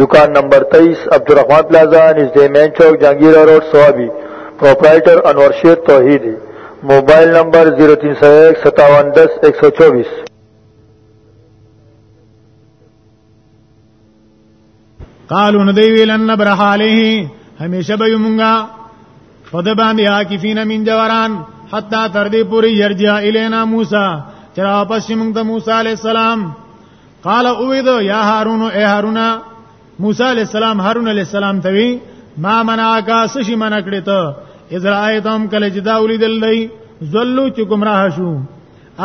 دکان نمبر تیئیس عبدالرحمان پلازا نژد مین چوک جہانگیرہ روڈ سوابی پروپرائٹر انور شیر توحید موبائل نمبر زیرو تین سو ایک ستاون دس ایک سو چوبیس قالو ندی ویل ان برح علیه همیشه به مونږه په د باندې عاکفین من جواران حتا تر دې پوری یرجع الینا موسی چر واپس مونږ ته موسی علی السلام قال اوید یا هارون اے هارون موسی علیہ السلام هارون علیہ السلام ته وی ما منعک سشی منع کړی ته ازرایتم کله جدا ولیدل دی زلو چې گمراه شو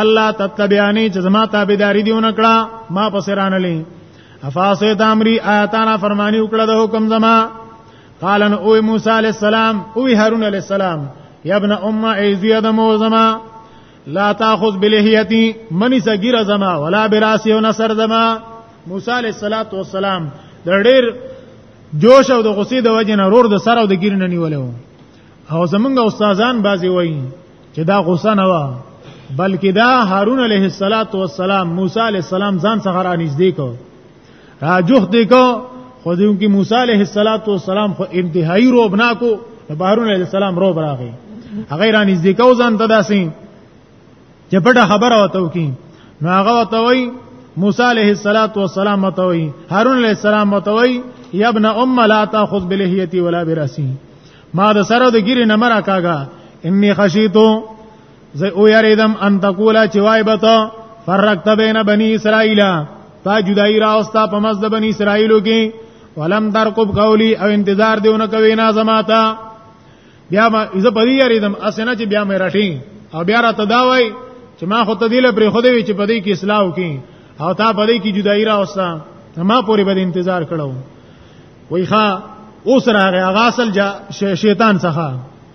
الله تتبعانی چې زما تابعداري دیونه کړه ما پسې رانلې افاسه تامری آیاتانا فرمانی وکړه د حکم زما قالن او موسی علیہ السلام او هارون علیہ السلام یا ابن امه ایزی ادم او زما لا تاخذ بلهیتی منی سګیر زما ولا براسی او نصر زما موسی علیہ الصلات والسلام د ډیر جوش او د غصې د وجې نه رور د سر او د ګیر نه نیولو او زمونږ استادان بازي وایي چې دا غصه نه و بلکې دا هارون علیه السلام موسی علیه السلام ځان څخه را نږدې کو را جوخ دی کو خو دې کې موسی عليه السلام خو انتهایی روب نه کو بهرون عليه السلام روب راغی هغه را نږدې کو ځان ته داسې چې پټه خبره وته وکي نو هغه وته وای موسی عليه السلام وته وای هارون عليه السلام وته وای یا ابن ام لا تاخذ بلهیتی ولا برسی ما د سره د ګیره نه مرا کاګه انی خشیتو زه او یریدم ان تقولا چې وای بته فرقت بین بنی اسرائیل تا جدائی راوستا په مزد بنی اسرائیلو کې ولم ترقب قولی او انتظار دیونه کوي نه زماتا بیا ما زه په دې یریدم اسنه چې بیا مې راټی او بیا را تداوی چې ما خو ته دې لپاره خو دې چې په دې کې اصلاح وکې او تا په دې کې جدائی راوستا ما پوری به انتظار کړو وای ښا اوس راغی هغه اصل شیطان څخه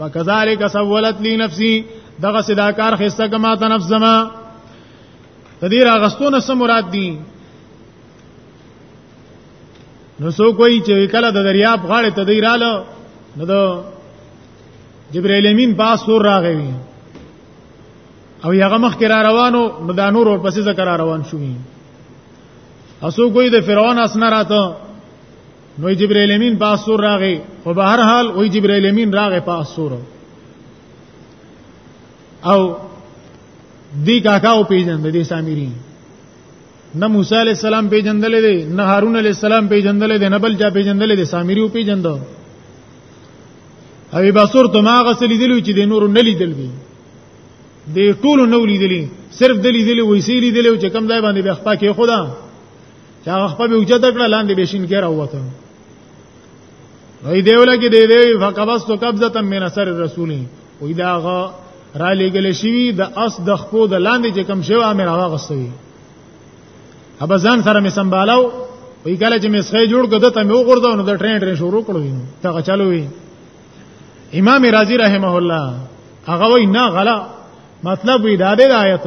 وکذالک سولت لی نفسی دغه صداکار خسته کما ته نفس زما د دې راغستونه سم مراد دي نو سو کوئی چې کله د دریاب غاړه ته دی رااله نو د جبرائیل امین پاس سور راغی او هغه مخ کې را روانو نو دا نور ورپسې ذکر روان شوی اسو کوئی د فرعون اسنه راته نو جبرئیل امین په اسور راغی خو به هر حال وای جبرئیل امین راغی په اسور او دی کاکا او پیجن دی سامری نه موسی علی السلام پیجندل دی نه هارون علی السلام پیجندل دی نه بل چا پیجندل دی سامری او پیجند او بصور ته ما غسل لیدل چې د نور نه لیدل دی د ټولو نو لیدلی صرف د لیدلی وې سې لیدلی چې کم ځای باندې بیا خپل کې خدا چا خپل به وجد کړه لاندې بشین کې راوته نو دې ولګي دې دې فقبست قبضه من اثر الرسول وې دا غ را لګل شوی د اس د خپو د لاندې چې کم شو امر هغه غسوي ابا ځان سره مې سنبالو وی کله چې مې سخې جوړ کده ته مې وګورځاو نو د ټرین ټرین شروع کړو نو تا چالو وی امام رازی رحمه الله هغه وی نه غلا مطلب وی دا د آیت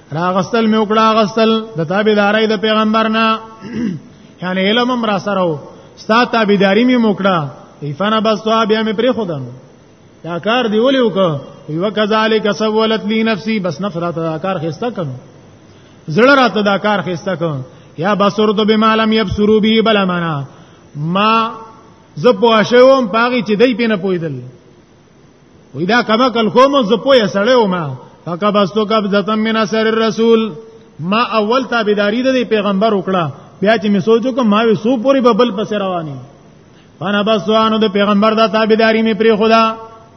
راغستل مې وکړه غستل د تابعداري د پیغمبر نه یعنی علم هم را سره و ستا تابعداري مې وکړه ایفنا بسوا بیا مې پرې خدام دا کار دی ولې وکړه یو کذالک سولت لی نفسی بس نفس را ته دا کار خسته کم زړه را ته دا کار خسته کم یا بصرت بما لم يبصروا به بل معنا ما زه پوه شوم پاغي چې دای پینه پویدل وې دا کما کل کوم ز پوهه سره و ما فقبستو قبضه من اثر الرسول ما اول تابعداري د پیغمبر وکړه بیا چې می سوچو کوم ما وې سو پوری به بل پس رواني انا بسوانو د پیغمبر دا تابعداري می پری خدا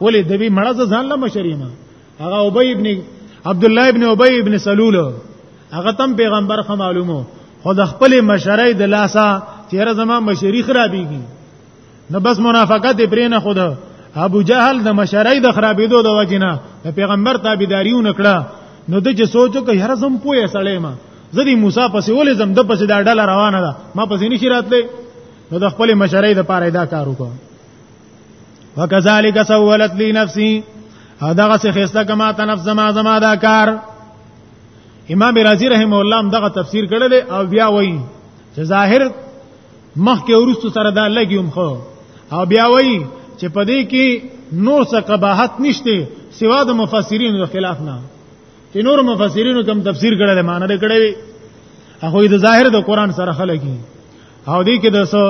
ولې د دې مړه ځان له مشریمه هغه ابی ابن عبد الله ابن ابی ابن سلول هغه تم پیغمبر خو معلومو خود خپل مشرۍ د لاسه چیرې زما مشری خرابېږي نو بس منافقت پرې نه خود ابو جهل د مشرۍ د خرابېدو د وجنه د پیغمبر تابعداریو نکړه نو د چې سوچو کې هر زم پوهه سړې ما زدي موسی پسې ولې زم د پسې دا ډله روانه ده ما پسې نشی راتلې نو د خپل مشرۍ د پاره دا کار وکړ وکذالک سولت لی نفسی هداغه څه خسته کما ته نفس زما زما دا کار امام رازی رحم الله هم دغه تفسیر کړل او بیا وایي چې ظاهر مخکې ورستو سره دا لګیوم خو او بیا وایي چې په دې کې نور څه قباحت نشته سوا د مفسرینو خلاف نه چې نور مفسرینو کوم تفسیر کړی دی معنی دې کړی وي هغه د ظاهر د قران سره خلګي او دې کې د سو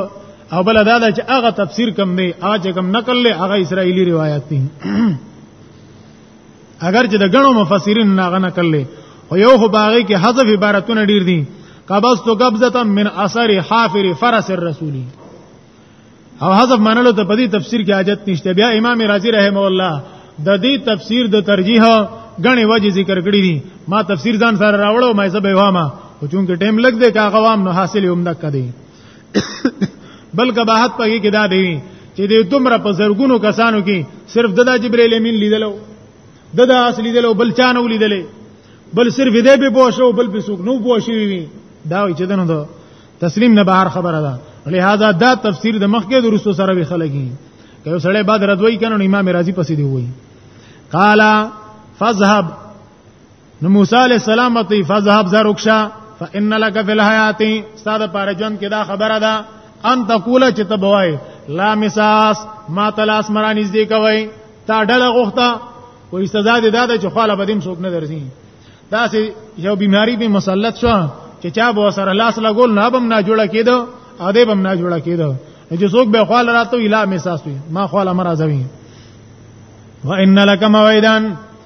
او بل دا چې هغه تفسیر کم دی هغه کوم نقل له هغه اسرایلی روایت دی اگر چې د غنو مفسرین ناغه نقل لې او یو خو باغی کې حذف عبارتونه ډیر دي قبضت قبضه من اثر حافر فرس الرسول او حذف منلو ته په دې تفسیر کې حاجت نشته بیا امام رازی رحم الله د دې تفسیر د ترجیح غني وجه ذکر کړی دي ما تفسیر ځان سره راوړو مې زبې وامه او چونکه ټیم لګ دې کا غوام نو حاصل هم نه کړي بل قباحت پکې کې دا دی چې د دومره په زرګونو کسانو کې صرف د جبرئیل امین لیدلو د د اصلي دلو بل چانو لیدلې بل صرف دې به پوښو بل به سوق نو پوښي وي دا چې دنه دا تسلیم نه بهر خبره ده لہذا دا تفسیر د مخکې درستو سره وی خلګي که یو سړی بعد ردوي کنه امام رازي پسې دی وایي قال فذهب نو موسی علیہ السلام ته فذهب زرکشا فان لك في الحیات استاد پر جون کې دا خبره ده ان تقول چې ته بوای لا مساس ما تلاس مران نږدې کوي تا ډله غوښته وې سزا دې دا ده چې خاله بدیم څوک نه درځي دا سه یو بیماری به مسلط شو چې چا به سره لاس لګول نه بم نه جوړه کېدو ا دې بم نه جوړه کېدو چې څوک به خاله راتو اله مساس وي ما خاله مرزوي وان لك موعدا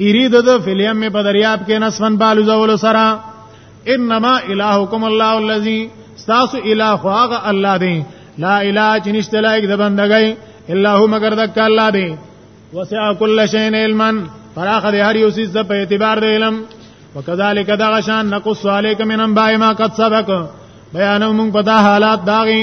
اريد د فلیم می په دریاب کې نسمن بالو زول سرا انما الهکم الله الذی تاسو الہ هغه الله دی لا اله چې نشته لایک د بندګۍ الا هو مگر دک الله دی وسع کل شیء علما فراخ دی هر یو سیز په اعتبار د علم وکذالک دغشان نقص علیک من انباء ما قد سبق بیانو موږ په دا حالات داغي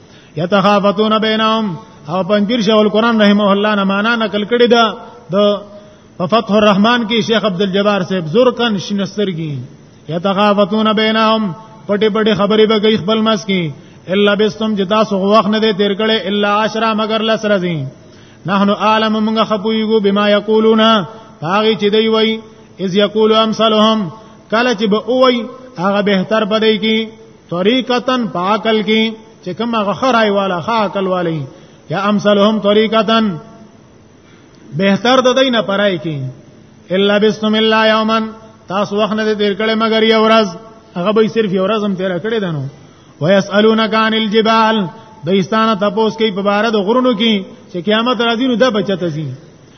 یتخافتون بینهم او پنځیر شیخ القرآن رحمه الله نه معنا نقل کړی دا د په فتح الرحمن کې شیخ عبد الجبار صاحب زورکن شنسترګي یتغاوتون بینهم پټي پټي خبرې به کوي خپل مس کې الا بستم جدا سو وخت نه دې تیر کړي الا عشرہ مگر لس رزي نحن عالم موږ خپويګو بما یقولون هغه چې دی وای اذ یقول امثلهم کله چې به وای هغه بهتر پدې کې طریقتن پاکل کې چې کوم غخرای والا خاکل والی یا امثلهم طریقتن بهتر د دینه پرای کې الا بسم الله یوما تاسو وخت نه تیر کړي مگر یو ورځ هغه به صرف یو ورځ هم تیر کړي دنو ويسالونک عن الجبال دایستانه تاسو کې په بار د غرونو کې چې قیامت راځي نو دا بچته زی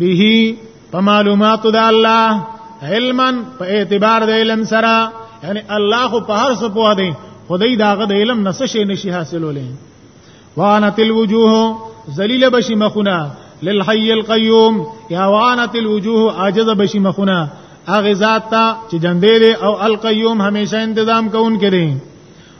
به په معلومات د الله علما په اعتبار د علم سره یعنی الله خو په هر څه پوه دی خدای داغه د علم نس شي نشي حاصلولې وانت الوجوه ذلیل بشی مخونه للحي القيوم یا وانت الوجوه عاجز بشی مخونه اغه ذات ته چې جندې او القيوم همیشه تنظیم کوونکې دي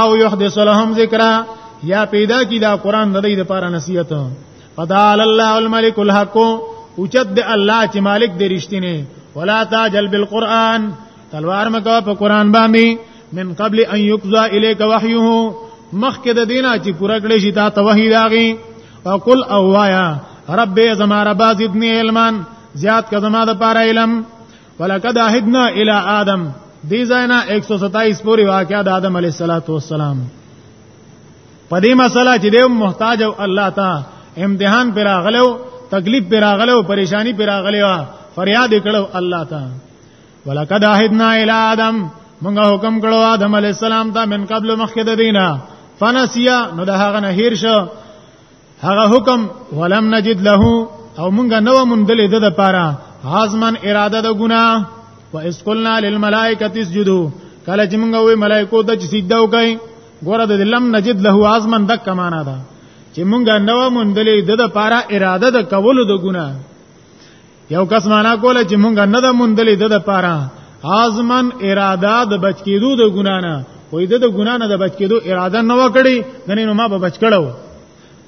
او یحدث لهم ذکرا یا پیدا کی دا قران د دې لپاره نصیحت فدال الله الملک الحق اوچت د الله چې مالک دې رښتینه ولا تاجل بالقران تلوار مکو په قران باندې من قبل ان يقضى اليك وحيه مخکې د دینه چې پوره کړی شي تا توحید اغي او قل او وایا رب زما رب زدنی علما زیات کزما د پاره علم ولقد عهدنا الى ادم دې ځاینا 127 پوری واقعا د آدم علیه السلام په دې مسله چې دیو محتاج او الله تا امتحان پر راغلو تکلیف پر راغلو پریشانی پر راغلو فریاد کړو الله تا ولقد عهدنا الى ادم موږ حکم کړو آدم علی السلام ته من قبل مخکې د دینه فنسیا نو د هغه نه هیر شو هغه حکم ولم نجد له او مونږه نو مندلې د لپاره حازمن اراده د ګنا و اسقلنا للملائکه اسجدوا کله چې مونږه وې ملائکو ته چې سجده وکړي ګوره د لم نجد له حازمن د کمانه ده چې مونږه نو مندلې د لپاره اراده د کولو د ګنا یو کس معنا کوله چې مونږ نه د مندلې د لپاره ازمن اراده د بچ کېدو د ګنا نه وې د ګنا نه د بچ کېدو اراده نه وکړي غنې نو ما به بچ کړو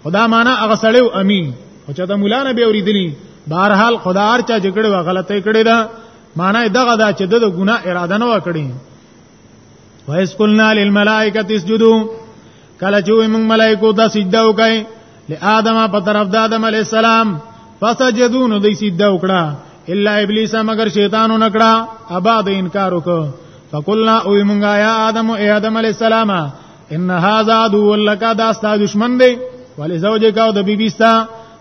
خدا معنا هغه سړی او امین او چې د مولانا به اوریدلی بهرحال خدا هر چا جګړه غلطه کړې ده معنا دغه دا چې د ګنا اراده نه وکړي وایس قلنا للملائکه اسجدوا کله چې موږ ملائکو ته سجده وکړي لآدم په طرف د آدم علی السلام فسجدون دوی سجده وکړه الا ابلیس مگر شیطان نکړه ابا د انکار وکړه فقلنا او موږ یا آدم ای آدم علی السلام ان هذا عدو لك دا ستا دشمن دی ولی زوجک او د بیبی ستا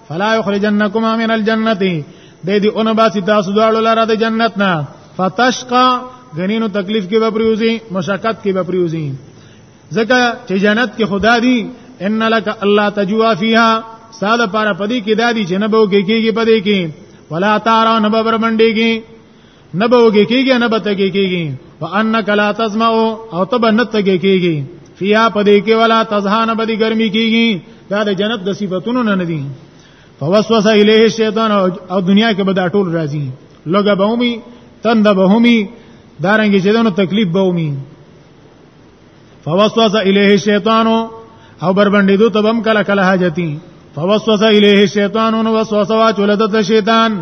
فلا یخرجنکما من الجنه دې دې اون باسی تاسو دواړو لاره د جنت نه فتشقا غنینو تکلیف کې به پریوزي مشقت کې به پریوزي ځکه چې جنت کې خدا دی ان لک الله تجوا فیها ساده پارا پدی کې دادی چې نه بوګي کېږي پدی کې ولا تارا نه به برمنډيږي نه بوګي کېږي نه به تګي کېږي وانک لا تسمع او تب نه تګي کېږي فیا پدی کې ولا تزهان بدی ګرمي کېږي دا د جنت د صفاتونو نه ندي فوسوسه الیه الشیطان او دنیا کې به دا ټول راځي لګه به ومي تند به ومي دارنګ چې دنو تکلیف به ومي فوسوسه الیه الشیطان او بربندې دوه تبم کله کله حاجتی فوسوسه الیه الشیطان نو وسوسه واچول د شیطان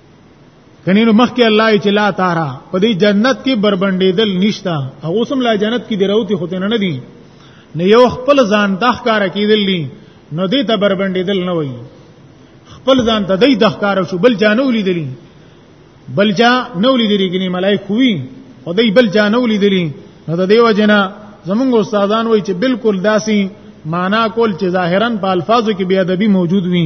کني نو مخکې الله چې لا تارا په دې جنت کې بربندېدل نشتا هغه سم لا جنت کې دروتی خو نه دي نه یو خپل ځان تخکار کېدل دي نو دې ته بربندېدل نه وایي خپل ځان ته دې تخکار شو بل جانو لیدلی بل جا نو لیدلی کني ملائکه وی او دې بل جانو لیدلی نو د دیو جنا زمونږ استادان وایي چې بالکل داسي معنا کول چې ظاهرا په الفاظو کې بیا ادبي موجود وي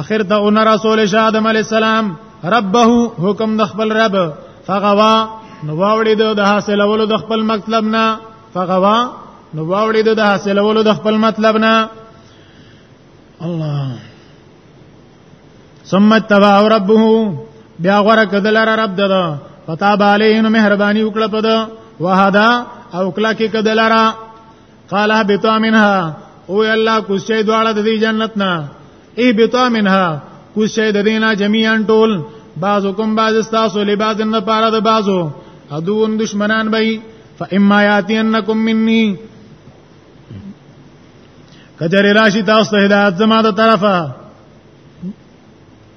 اخر ته اون رسول شه آدم علی السلام ربه حکم د خپل رب فغوا نو واوړي د حاصلولو د خپل مطلب نه فغوا نو واوړي د حاصلولو د خپل مطلب نه الله ثم تبع ربه بیا غره کدل رب ددا پتا بالیه نو مهرباني وکړه پد وهدا او کلا کې کدلرا قال هبطوا منها او الله کوشي دواړه د دې جنت نه ای بتا منها کوشي د دینه جميعا ټول بعضکم بعض استاسو لباس نه پاره د بعضو ادوون دشمنان بې فاما یاتینکم مني کجری راشی تاسو هدایت زما د طرفه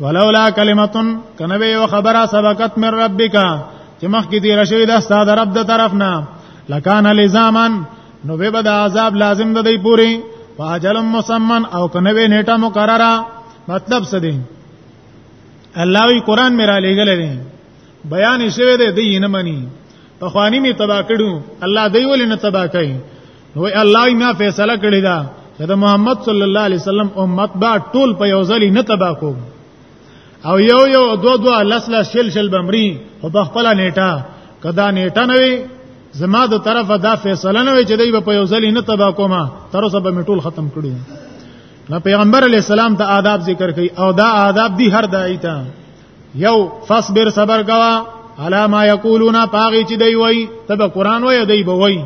ولولا کلمتون کنه به یو خبره سبقت من ربک چې مخکې دې رشوي د استاد رب د طرف نه لکان لزامن نو به بد عذاب لازم د دی پوری واجل مسمن او کنه به نیټه مقرره مطلب څه دی الله وی قران میرا لګل دی بیان شوی دی دی نه منی په خوانی می تبا کړو الله دی ولې نه تبا کوي نو الله ما فیصله کړی دا چې د محمد صلی الله علیه وسلم امت با ټول په یو ځلی نه تبا کوم او یو یو دو دو لس لس شل شل بمری او په خپل نیټه کدا نیټه نه وي زما د طرفه دا فیصله نه وي چې دوی په یو ځلی نه تبا کومه تر اوسه به ټول ختم کړی نو پیغمبر علی السلام ته آداب ذکر کړي او دا آداب دی هر دای ته یو فصبر صبر کوا علا ما یقولون پاغي چې دی وای تب قران وای دی بوي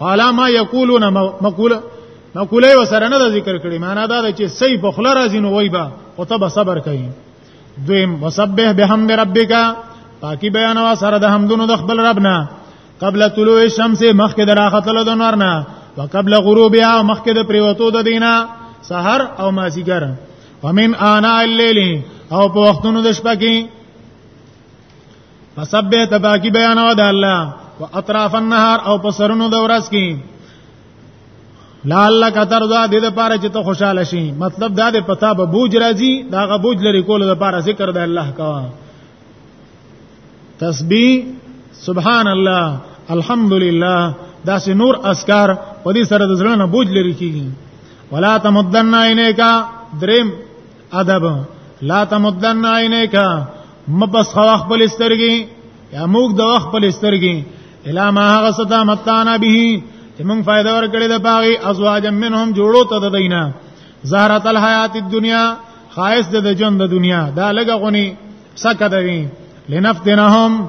والا ما یقولون مقوله مقوله وسره نه ذکر کړي معنا دا ده چې صحیح په خله راځي نو وای با او ته صبر کوي دویم وسبح بحمد ربک پاکي بیان وا سره د حمدونو د خپل ربنا قبل طلوع الشمس مخک د راختلو د نورنا وقبل غروبها مخک د پریوتو د دینه سحر او مازیګر ومن انا الليل او په وختونو د شپه کې فسبح تباکی بیان او د الله واطراف النهار او پسرونو د ورځ کې لعلک ترضا د دې لپاره چې ته خوشاله شې مطلب دا د پتا به بوج راځي دا غ بوج لري کول د لپاره ذکر د الله کا تسبیح سبحان الله الحمدلله دا سه نور اسکار په دې سره د زړه نه بوج لري کیږي ولا تمدن عینیکا دریم ادب لا تمدن عینیک مبس خوا خپل سترګي یا موږ د وخت خپل سترګي الا ما هغه ستا متانا به چې موږ فائدہ ورکړي د باغی ازواج منهم جوړو ته د دینه زهرت الحیات الدنیا خاص د ژوند د دنیا دا لګه غونی سکه دوی لنفتنهم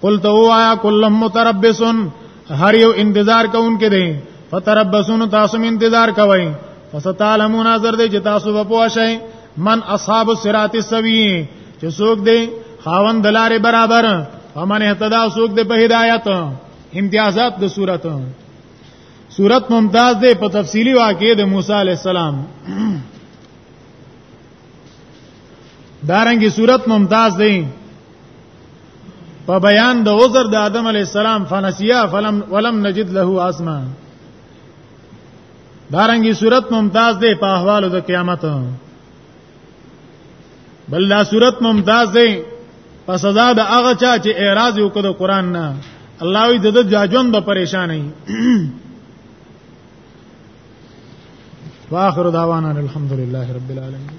قل تو آیا کلهم متربسون هر یو انتظار کوونکې دی فتربسون تاسو من انتظار کوئ فستعلمون نظر دی چې تاسو په پوه شئ من اصحاب الصراط السوی چې څوک دی خاوند دلاره برابر فمن اهتدى څوک دی په هدایت امتیازات د صورت صورت ممتاز دی په تفصیلی واقعې د موسی علی السلام دارنګي صورت ممتاز دی په بیان د عذر د آدم علی السلام فنسیا فلم ولم نجد له اسما دارنګي صورت ممتاز دی په احوالو د قیامت بل دا صورت ممتاز دی په سزا د هغه چا چې اعتراض وکړ قرآن نه الله وی د جاجون به پریشان نه واخر دعوانا الحمدلله رب العالمین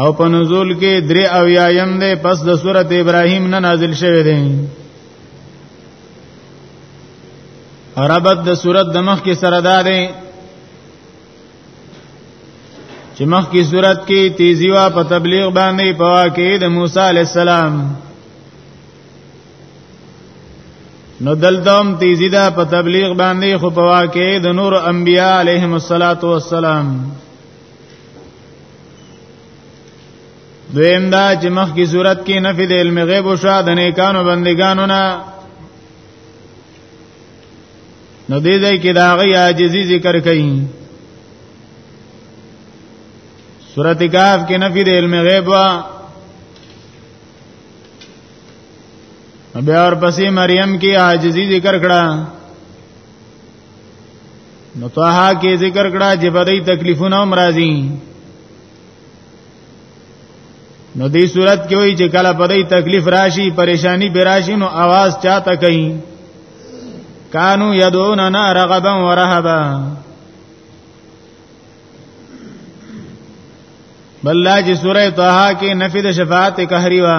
او په نزول کې درې او یایم دی پس د سورته ابراهیم نه نازل شوی دی عربت د سورته د مخ کې سره ده دی چې مخ کې سورته کې تیزی وا په تبلیغ باندې په واقع د موسی علی السلام نو دلتم تیزی ده په تبلیغ باندې خو په واقع د نور انبیاء علیهم الصلاۃ والسلام دویم دا چې مخ کی صورت کې نفي د علم غیب او شاهد نه کانو بندگانو نه نو دې ځای کې دا غي عاجزي ذکر کړي سورۃ کاف کې نفي د علم غیب وا بیا ورپسې مریم کې عاجزي ذکر کړه نو طه کې ذکر کړه چې په دې تکلیفونه هم راځي نو دې صورت کې وایي چې کله په دې تکلیف راشي پریشانی به راشي نو आवाज چاته کوي کانو یدوننا رغبا ورهبا بل لا چې سوره طه کې نفي د شفاعت قهري وا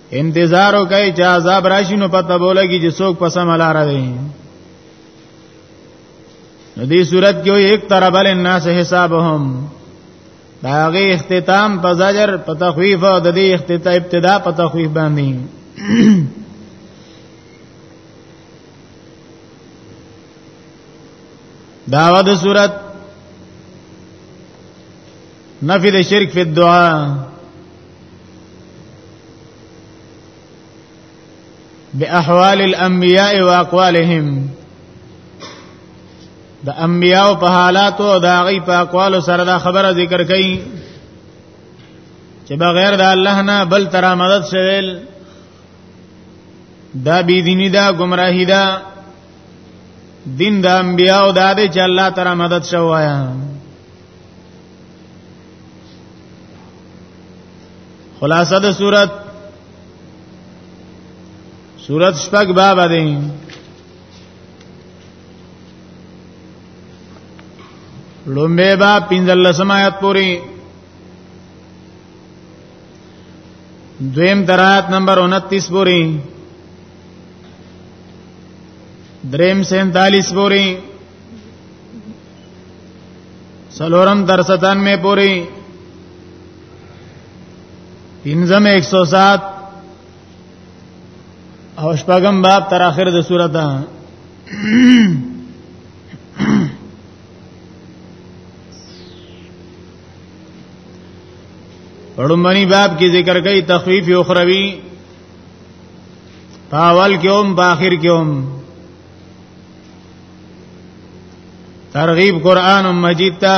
انتظار وکړئ چې عذاب راشي نو پته بولږي چې څوک په سم لار دی نو دې صورت کې وي یک طرف بل الناس حسابهم دا غي اختتام په زجر په تخويف او د دې اختتام ابتدا په تخويف باندې داوا د صورت نفي د شرک په دعا باحوال الانبیاء واقوالهم د انبیاء په حالات او د غي په اقوال سره دا خبره ذکر کړي چې بغیر د الله نه بل تر مدد شویل دا بی دینی دا گمراهی دا دین د انبیاء او د دې چې الله تعالی مدد شوایا خلاصه د صورت صورت شپږ باب دی لومبه با پنځل سمات پوری دویم درات نمبر 29 پوری دریم 47 پوری سلورم درستان میں پوری پنځم 107 او شپږم باب تر اخر د سورته پړمبني باب کې ذکر کوي تخفیف اخروی پاول کې هم باخر کې هم ترغیب قران مجید ته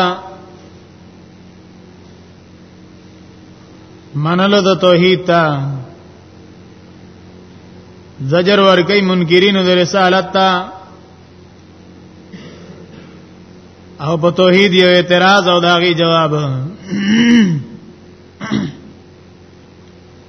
منلو د توحید ته زجر ورکی منکرین د رسالت ته او په توحید یو اعتراض او داغي جواب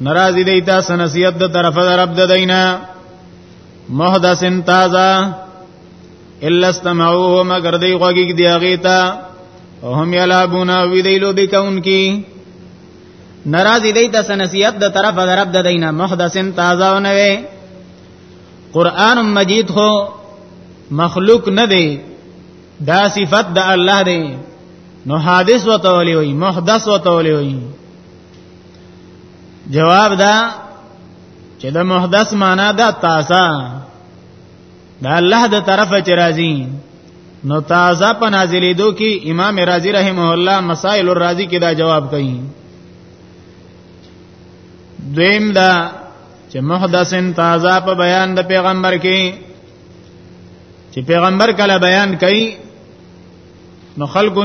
ناراضی دی تاسو نصیحت د طرف د رب د دینا محدث تازه الا استمعوه مگر دی غوږی دی هغه ته او هم یلابون وی دی لو بکون کی ناراضی دی تاسو نصیحت د طرف د رب د دینا محدث تازه او نه وی قران مجید خو مخلوق نه دی دا صفت د الله دی نو حادث وتولی وی محدث وتولی وی جواب دا چې د محدث معنا دا تازه دا الله د طرفه چې راځي نو تازه په نازلې دو کې امام رازی رحمه الله مسائل الرازی کې دا جواب کوي دویم دا چې محدثن تازه په بیان د پیغمبر کې چې پیغمبر کله بیان کوي نو خلکو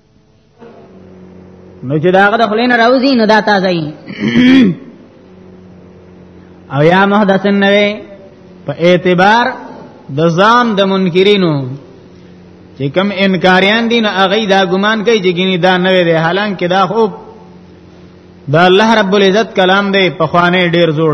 نو چې داغه د خلینو راوځي نو دا تازه وي او یا محدثن نوې په اعتبار د ځان د منکرینو چې کم انکاریان دي نو هغه دا ګمان کوي چې ګینه دا نوې ده حالانکه دا خو دا الله رب العزت کلام دی په خوانه ډیر جوړ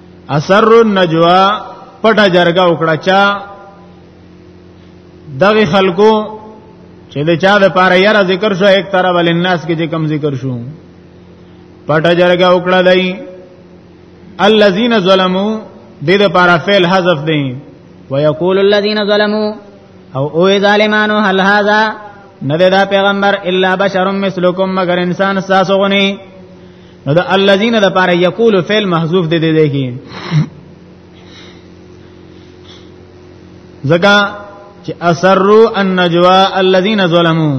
اثر النجوا پټه جرګه وکړه چا دغه خلکو چې د چا د پاره یاره ذکر شو یک طرف ول الناس کې چې کم ذکر شو پټه جرګه وکړه دای الذين ظلموا د دې لپاره فعل حذف دي ويقول الذين ظلموا او او ظالمانو هل هذا نه دا پیغمبر الا بشر مثلکم مگر انسان ساسو غنی نو د الذین لپاره یقول فعل محذوف دی دی دی کی زکا چې اسروا النجوا الذین ظلموا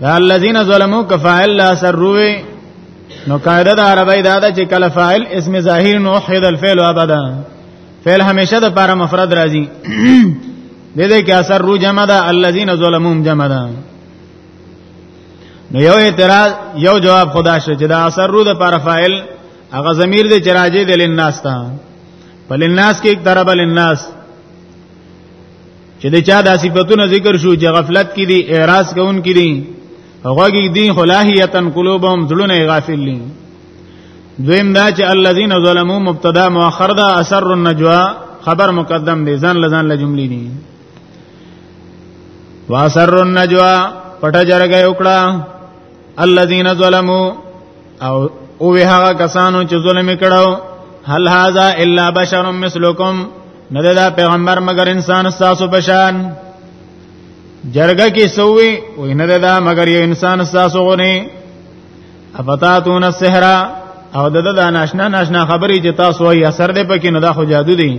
دا الذین ظلموا کفاعل لا اسروا نو قاعده د عربی دا ده چې کله فاعل اسم ظاهر نو حد الفعل ابدا فعل همیشه د لپاره مفرد راځي دې دې کې اثر رو جمع ده الذين ظلموا جمع ده نو یو اعتراض یو جواب خدا شو چې دا اثر رو د پر فاعل هغه ضمیر دې چراجه دل الناس ته بل الناس کې یک طرف الناس چې د چا د صفاتونو ذکر شو چې غفلت کې دي اعراض کوون کې دي هغه کې دي خلاهیتن قلوبهم ذلونه غافل دي دویم دا چې الذين ظلموا مبتدا مؤخر دا اثر النجوا خبر مقدم دي ځان لزان له جملې دي واسر النجوا پټ جرګه وکړه الذين ظلموا او او هغه کسانو چې ظلم کړو هل هذا الا بشر مثلكم نه دا پیغمبر مگر انسان تاسو بشان جرګه کې سووي وې نه دا مگر یو انسان تاسو غوني افتاتون السحر او دغه د ناشنا ناشنا خبرې چې تاسو یې اثر دې پکې نه دا خو جادو دی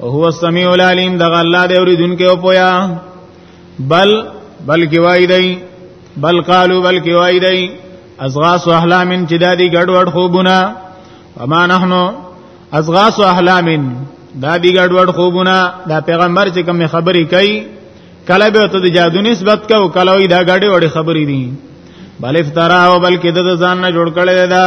او هو السميع العليم دغه الله دی اوریدونکو او پویا بل بلکی وای دی بل قالو بلکی وای دی ازغاس احلام چې د دې ګډوډ خوبونه وما نحنو ازغاس احلام دا دی ګډوډ خوبونه دا پیغمبر چې کوم خبرې کوي کله به ته د جادو نسبت کو کله وي دا ګډې وړې خبرې دي بل افترا او بلکې د ځان نه جوړ کړي دا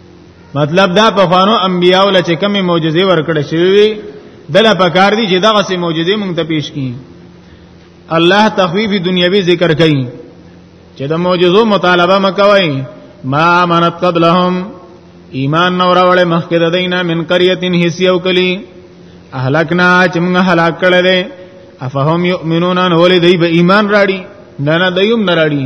مطلب دا په خوانو انبیاو لچ کمی معجزې ورکړې شوی دله پکار دي چې دغه سه معجزې مونږ ته پیش کړي الله تخویف دنیوي ذکر کوي چې د معجزو مطالبه مکوي ما امنت قبلهم ایمان نور وړه مخکې د دینه من قريه هسیو کلی اهلکنا چې موږ هلاک کړل افهم یؤمنون ان ولې دی به ایمان راړي نه نه دیم نه راړي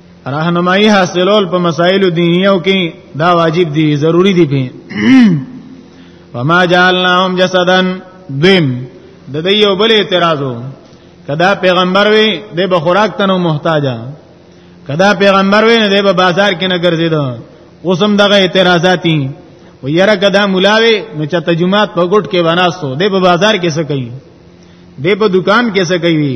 راهنمایي حاصلول په مسائل دینیو کې دا واجب دي ضروری دي په وما جعلناهم جسدا دیم د دې یو بل اعتراضو کدا پیغمبر وي د به خوراک تنو محتاجا کدا پیغمبر وي نه د به بازار کې نه ګرځیدو اوسم دغه اعتراضاتي و یره کدا ملاوي نو چې تجمعات په ګټ کې بناسو د په بازار کې څه کوي د په دکان کې څه کوي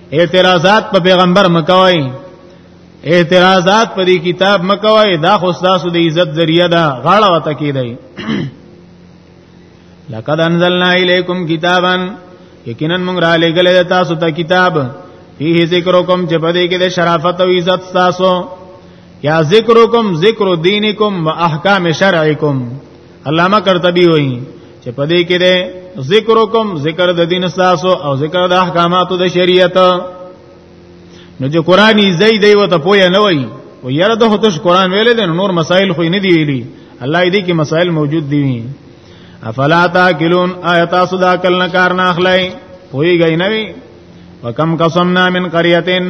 اعتراضات په پیغمبر مکوئ اعتراضات په دې کتاب مکوئ دا خو تاسو د عزت ذریعہ ده غاړه وته کیدای لقد انزلنا الیکم کتابا یقینا موږ را لګل تاسو ته کتاب فيه ذکرکم چې په دې کې د شرافت او عزت تاسو یا ذکرکم ذکر دینکم و احکام شرعکم علامه قرطبي وایي چې په دې کې ده ذکر کوم ذکر د دین ساسو او ذکر د احکاماتو د شریعت نو چې قران یې زید دی وته پوهه نه وایي و یاره د هوتش قران ویلې ده نور مسائل خو نه دی ویلي الله دې کې مسائل موجود دي افلا تاکلون آیات صدا کل نه کار نه اخلای پوي گئی نه وی وکم قسمنا من قريهتين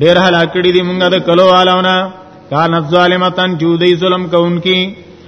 ډېر هلاکړي دي مونږه د کلو علاوه کانت ظالمتن جودي ظلم کوونکی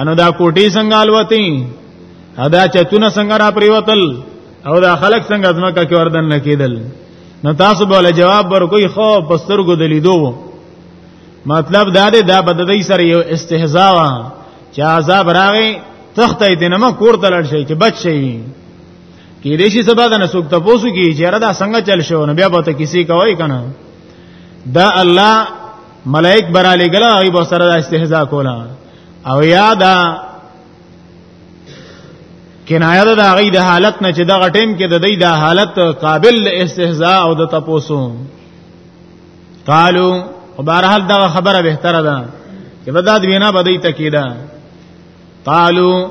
انو دا کوټي څنګه الوتی ادا چتونه څنګه را پریوتل او دا خلک څنګه ځمکه کې وردن نکیدل نو تاسو به جواب ورکوي خو پسترګو دلیدو مطلب دا دی دا بددی سره یو استهزاء وا چې عذاب راغی تخت یې دنه کور ته لړ شي چې بچ شي کې دې شي سبا د نسوک ته پوسو کې چې را دا څنګه چل شو نو بیا به ته کسی کوي کنه دا الله ملائک برا لګل هغه به سره استهزاء کولا او یادا کنایه د هغه د حالت نه چې د غټیم کې د دې د حالت قابل استهزاء او د تپوسو قالو او بهرحال دا خبره بهتره ده چې بدات وینا بدای تکیدا قالو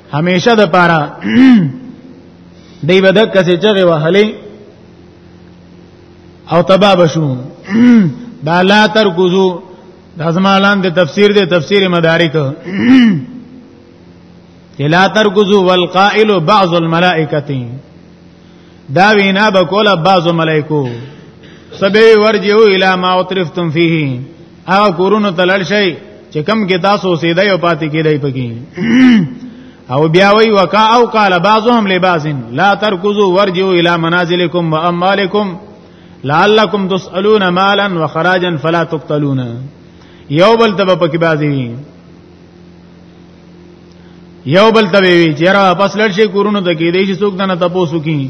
همیشه د پاره دی بدک کسې چغه وهلې او تبا بشو دا لا تر کوزو د ازمالان د تفسیر د تفسیر مدارک لا تر کوزو والقائل بعض الملائکه دا وینا بکول بعض ملائکو سبه ورجو الی ما اطرفتم فیه هغه کورونو تلل شي چې کم کې تاسو سیده یو پاتې کېدای پکې او بیا وی وکا او قال بعضهم لباس لا تركزوا ورجوا الى منازلكم واموالكم لعلكم تسالون مالا وخراجا فلا تقتلون یو بل تب پکې بازي یو بل تب وی چیرې واپس لړ شي کورونو ته کې دې چې څوک دنه تاسو کې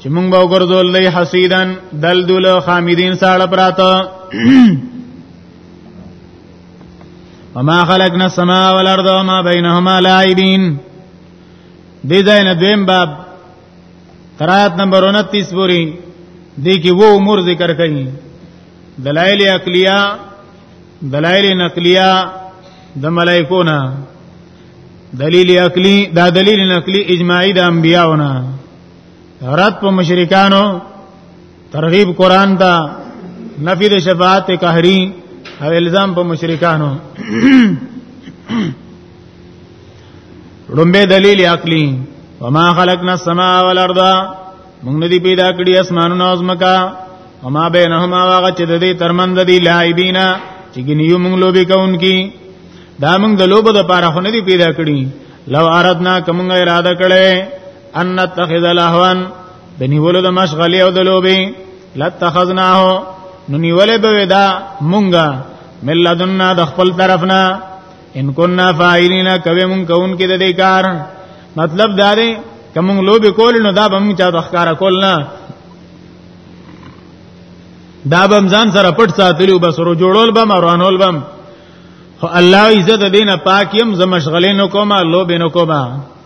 چې مونږ به وګرځول لې حسیدن دلدل خامدین ساړه پراته وما خلقنا السماء والارض وما بينهما لاعبين دې ځای نه دویم باب قرات نمبر 29 پوری دې کې وو امور ذکر کړي دلایل عقلیه دلایل نقلیه د ملائکونا دلیل عقلی دا دلیل نقلی اجماعی د انبیاءونه رد په مشرکانو ترغیب قران ته نفی د شفاعت قهری او الزام په مشرکانو رومبه دلیل عقلی وما خلقنا السماء والارض موږ ندی پیدا کړی اسمانونه او زمکا وما بینهما واغه چې د دې ترمند دی لایبینا چې ګنیو موږ لوبي کوونکی دا موږ د لوبو د پاره خو ندی پیدا کړی لو اردنا کومه اراده کړې ان نتخذ الاهوان د نیولو د مشغلې او د لوبې لاتخذناه نو نیولې به ودا مونږه ملذنا د خپل طرفنا ان كنا فاعلین کوي مونږ کون کې د دې کار مطلب دا دی کوم لوبې کول نو دا به مونږ چا تخکارا کول نه دا بم ځان سره پټ ساتلو بس ورو جوړول بم روانول بم خو الله عزت دینه پاک يم زمشغلین کوما لوبین کوما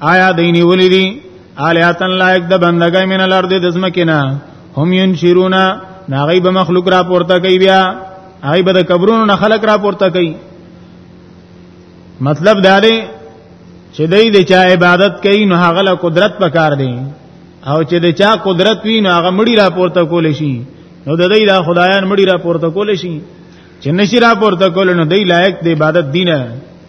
آیا دینی ولی دی آلیاتن لایک د بندګۍ من الارض د زمکینا هم ينشرونا ناغي به مخلوق را پورته کوي بیا هغه به د قبرونو نه خلق را پورته کوي مطلب دا دی چې دای د چا عبادت کوي نو هغه له قدرت پکار دی او چې د چا قدرت وي نو هغه مړی را پورته کول شي نو د دې د خدایان مړی را پورته کول شي چې نشي را پورته کول نو دای لایق د عبادت دینه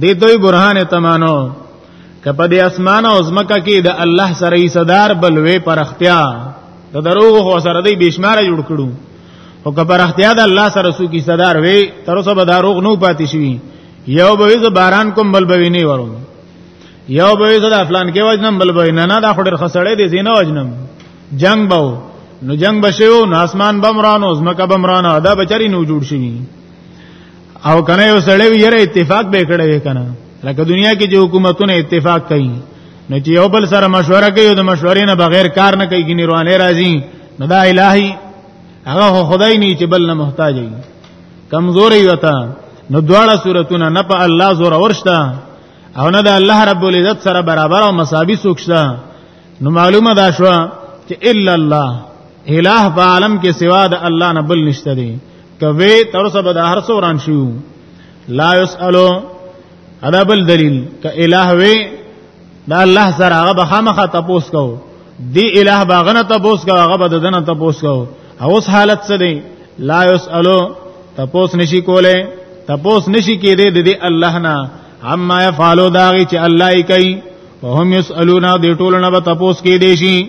دې دوی برهان ته مانو کپه دې اسمان او زمکه کې د الله سره یې صدار بلوي پرختیا د دروغ خو سره دې بشمار جوړ کړو او کپه رختیا د الله سره سو کې صدار وي تر اوسه به دروغ نو پاتې شي یو به ز باران کوم بل به نه ورو یو به ز د افلان کې وجنم بل به نه نه دا خډر خسړې دې زینه وجنم جنگ باو نو جنگ بشو نو اسمان بمرانو زمکه بمرانو دا بچری نو جوړ شي او کنه یو سړی یره اتفاق به کړی کنه لکه دنیا کې چې حکومتونه اتفاق کوي نو چې یو بل سره مشوره کوي د مشورې نه بغیر کار نه کوي ګنې روانه راځي نو دا الهي هغه خدای نه چې بل نه محتاج وي کمزوري وتا نو دواړه صورتونه نه په الله زور ورشته او نه د الله رب العزت سره برابر او مساوي سوکشته نو معلومه دا شو چې الا الله الہ په عالم کې سوا د الله نه بل نشته دی کوي تر څو به د هر څو وران شو لا يسالو ادا بل دلیل ک الہ وی دا الله سره هغه به خامخه تپوس کو دی الہ باغنه تپوس کو هغه به دنه تپوس کو اوس حالت څه دی لا يسالو تپوس نشي کوله تپوس نشي کېده د دې الله نه عما يفعلوا داغي چې الله یې کوي وهم يسالون دې ټول نه به تپوس کېدې شي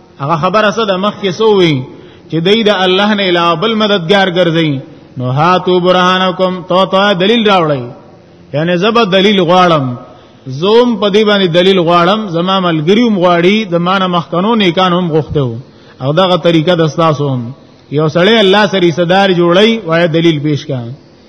هغه خبره څه د مخ کې سووي چې دای د الله نه علاوه بل مددگار ګرځي نو هاتو برهانکم تو تو دلیل راوړی یعنی زب دلیل غواړم زوم په دې باندې دلیل غواړم زما ملګریوم غواړي د مانه مخکنو نیکان هم غوښته او دغه طریقه د تاسو هم یو سړی الله سری صدر جوړی وای دلیل پیش کړه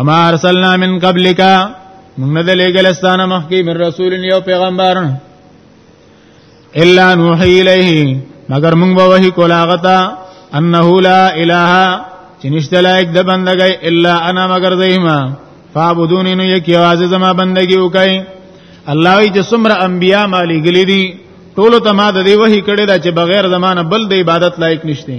اما ارسلنا من قبلک موږ نه دلې ګلستانه مخکې من رسول یو پیغمبر الا نوحي الیه مگر موږ به وحی کولا غتا انه لا اله چې نشته لایک د بندګۍ الا انا مگر زیما فعبدونی نو یک یواز زما بندگی وکای الله ای چې څومره انبیا مالی ګلی دي ټول ته ما د دی وحی کړی دا چې بغیر زمانه بل د عبادت لایک نشته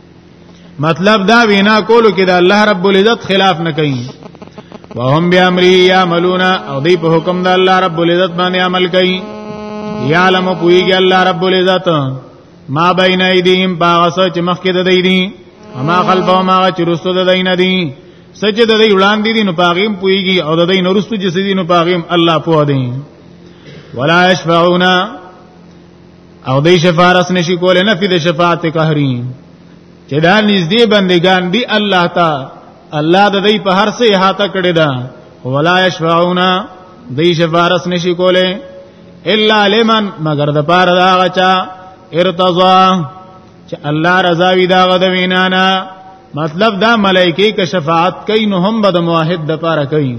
مطلب دا وینا کولو کې د الله رب العزت خلاف نه کوي وهم بامر یعملون او دی په حکم د الله رب العزت باندې عمل کوي یعلم پویږي الله رب العزت ما بین ایدیهم باغس چې مخکې د دی دي اما خلفهم هغه چې رسو د دین دي سچ د دی وړاندې دي نو پاغیم پویږي او د دین رسو چې سدي نو پاغیم الله پوه دی ولا یشفعون او د شفارس نشي کول نه فی د شفاعت قهری چې دا نږدې بندگان دی الله تا الله د دې په هر څه احاطه کړی دا ولا یشفعون دې شفارس نشي کوله الا لمن مگر د پار دا غچا ارتضا چې الله رضا وی دا غد وینانا مطلب دا ملائکه که شفاعت کوي نو هم به د موحد د پاره کوي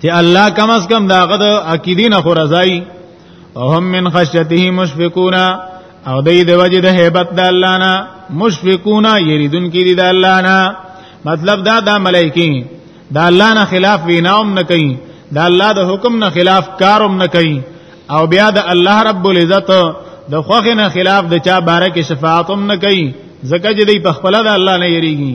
چې الله کم از کم داغه د عقیدین خو رضای او هم من خشیته مشفقون او دې د وجه د hebat د الله نه مشفقون یریدون کې دي د الله نه مطلب دا د ملایکی د الله نه خلاف ویناوم نه کوي د الله د حکم نه خلاف کاروم نه کوي او بیا د الله رب العزت د خوخ نه خلاف د چا بارکه شفاعتوم نه کوي زکه چې دی په خپل د الله نه یریږي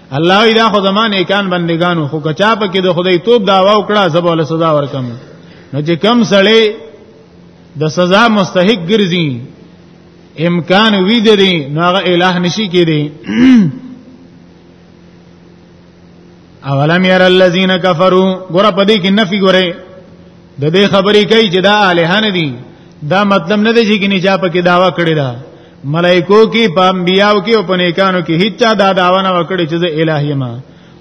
الله دا خو زمانه کان بندگانو خو کچا په کې د خدای توپ داوا وکړه زبول سزا ورکم نو چې کم سړی د سزا مستحق ګرځي امکان وی دی نو هغه الہ نشي کېدی اولم ير الذين كفروا ګور په دې کې نفي ګوره د دې خبرې کوي چې دا الہان دي دا مطلب نه دی چې کې نه چا په کې داوا کړی دا ملائکو کې په انبیاو کې او په نیکانو کې هیڅ دا داوا نه وکړي چې زه الہی ما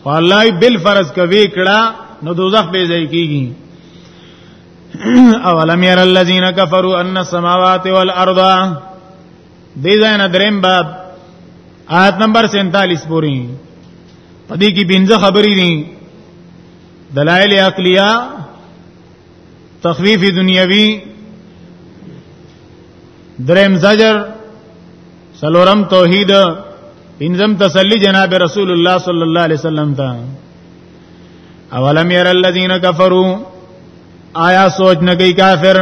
خو الله بل فرض کوي کړه نو دوزخ به ځای کیږي اولم ير الذين كفروا ان السماوات والارض دې ځای نه دریم باب آیت نمبر 47 پوری پدې کې بنځه خبرې دي دلایل عقلیه تخفیف دنیوی دریم زجر سلورم توحید پنځم تسلی جناب رسول الله صلی الله علیه وسلم ته اولم ير الذين كفروا آیا سوچ نه کوي کافر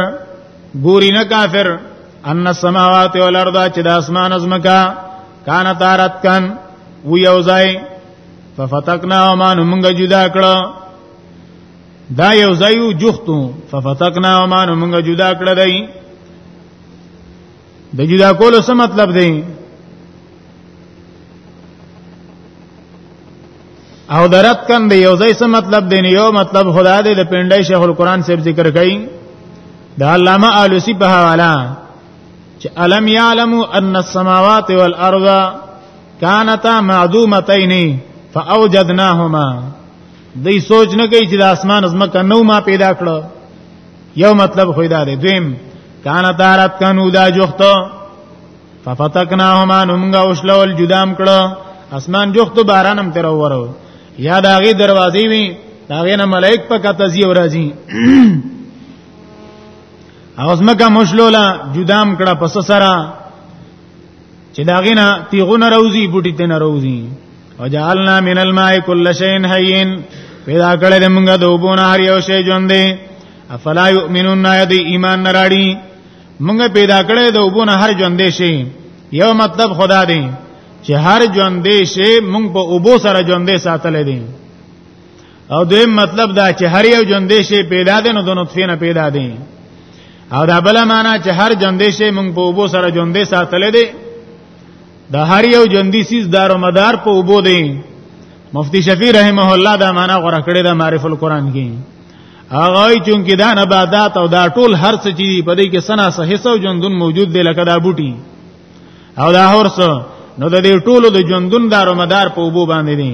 ګوري نه کافر ان السماوات والارض چې د اسمان ازمکا کان تارت کان و یوزای ففتقنا ما موږ جدا کړو دا یو ځایو جختو ففتقنا وما نو موږ جدا کړ دی د جدا کولو څه مطلب دی او درت کن دی یو ځای څه مطلب دی یو مطلب خدا دې د پندای شیخ القرآن صاحب ذکر کړي د علامه آلوسی په حواله چې علم یعلم ان السماوات والارض كانتا معدومتين فاوجدناهما دوی سوچ نه کوي چې د اسمان زمکه نو ما پیدا کړو یو مطلب خو دا دی دویم کان دارت کنو دا جوخته ففتقناهما نمغا وشلول جدام کړه اسمان جوخته بارانم تر ورو یا داغي دروازې وی داغه نه ملائک په کته زی ورځي اوس مکه مشلولا جدام کړه پس سره چې دا غینا تیغونه روزي بوټي ته نه روزي وجعلنا من الماء كل شيء حي پیدا کړل د موږ د وبونه هر یو شی ژوندې افلا یؤمنون یا دی ایمان نراړي موږ پیدا کړل د وبونه هر ژوندې شی یو مطلب خدا دی چې هر ژوندې شی موږ په وبو سره ژوندې ساتل دي او دویم مطلب دا چې هر یو ژوندې شی پیدا دی نو د نطفه نه پیدا دی او دا بل معنا چې هر ژوندې شی موږ په اوبو سره ژوندې ساتلې دی د هر یو ژوندې سیس دار مدار په اوبو دی مفتی شفیع رحمه الله دا معنا غوړه کړې ده معرف القرآن کې هغه ای چون کې دا نباتات او دا ټول هر څه چې په دې کې سنا صحیح سو ژوندون موجود دی لکه دا بوټي او دا هرڅه نو د دې ټولو د ژوندون دار مدار په اوبو باندې دی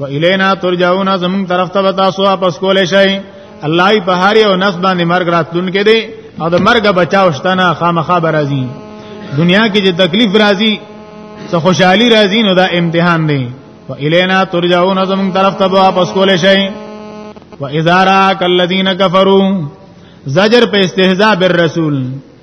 و الینا ترجعون زمون طرف ته تاسو واپس کول شئ الله په هر یو نس باندې مرګ راتلون کې دی او د مرګ بچاو شتنه خامخا برازي دنیا کې چې تکلیف راځي څه خوشحالي راځي نو دا امتحان دی و الینا ترجعون زمون طرف ته واپس کول شئ و اذا راک الذین کفروا زجر په استهزاء بالرسول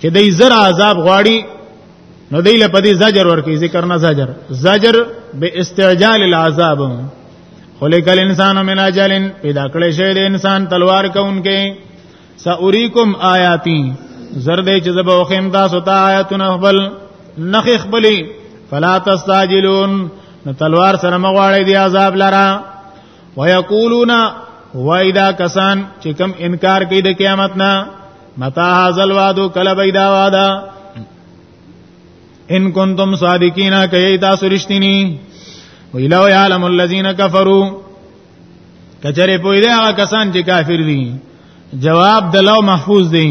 چې دای زر عذاب غواړي نو دی له پدې زجر ورکی ذکر نه زجر زجر به استعجال العذاب خلق الانسان من اجل پیدا کړی شوی د انسان تلوار کونکي ساوریکم آیاتی زرد چې زب او خیم تاسو ته آیاتونه خپل نخ خپلی فلا تستعجلون نو تلوار سره مغواړی دی عذاب لرا ويقولون وای دا کسان چې کم انکار کوي د قیامت نه متا هاذل وادو کله بيدا وادا ان کنتم صادقین کای تاسو رښتینی ویلو یعلم الذین کفروا کچره پوی دا کسان چې کافر دي جواب د لو محفوظ دي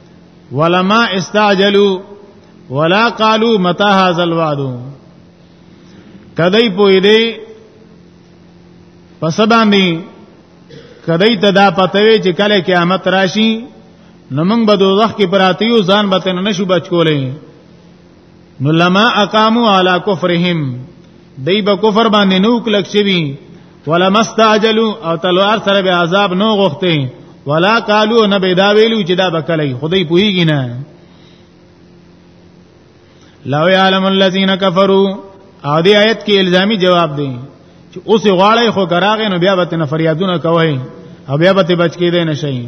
ولما استعجلوا ولا قالوا متى هذا الوعد کدی پوی دی پس باندې کدی ته دا پتوي چې کله قیامت راشي نو موږ به دوزخ کې پراتی یو ځان به تنه نشو بچ کولای نو لما اقامو علی کفرهم دای په کفر باندې نو کلک شوی ولا مستعجلوا او تلوار سره به عذاب نو غوښته ولا قالو نه به دا ویلو چې دا بکلی خدای پوهیږي نه لو یعلم الذین کفروا او دې آیت کې الزامي جواب دی چې اوس غواړی خو کراغې نو بیا به تن فریادونه کوي او بیا به بچ کېدې نشي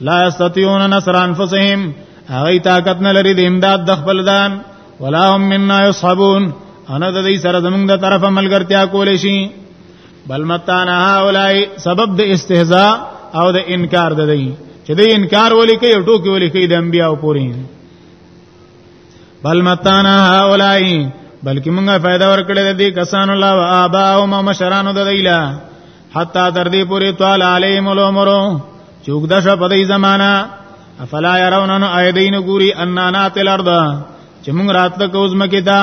لا استطيعون نصر انفسهم هغه طاقت نه لري د امداد د خپل ځان ولا هم منا يصحبون انا د دې سره زمونږ د طرفه ملګرتیا کولې شي بل متانا هؤلاء سبب د استهزاء او د انکار د دی چې د انکار ولي کوي او ټوکی ولي کوي د انبیاو پوری بل متانا هؤلاء بلکې موږ فائدہ ورکړې د دې کسانو لا او ابا او مشرانو د دیلا حتا در دې پوری طال علیم العمر چوک د شپ دې زمانہ افلا يرون ان ايدين ګوري ان نات الارض چې موږ راتل کوز مکه دا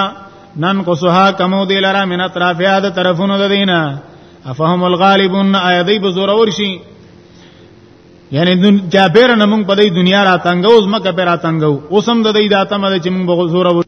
نن کو سها کمو دې لرا من اطرافیاد طرفونو د دینه افهم الغالبون ايدي بزور ورشي یعنی دن چا پیر نه موږ په دې دنیا را تنګو اوس مکه پیر را تنګو اوسم د دې داته مده چې موږ بغزور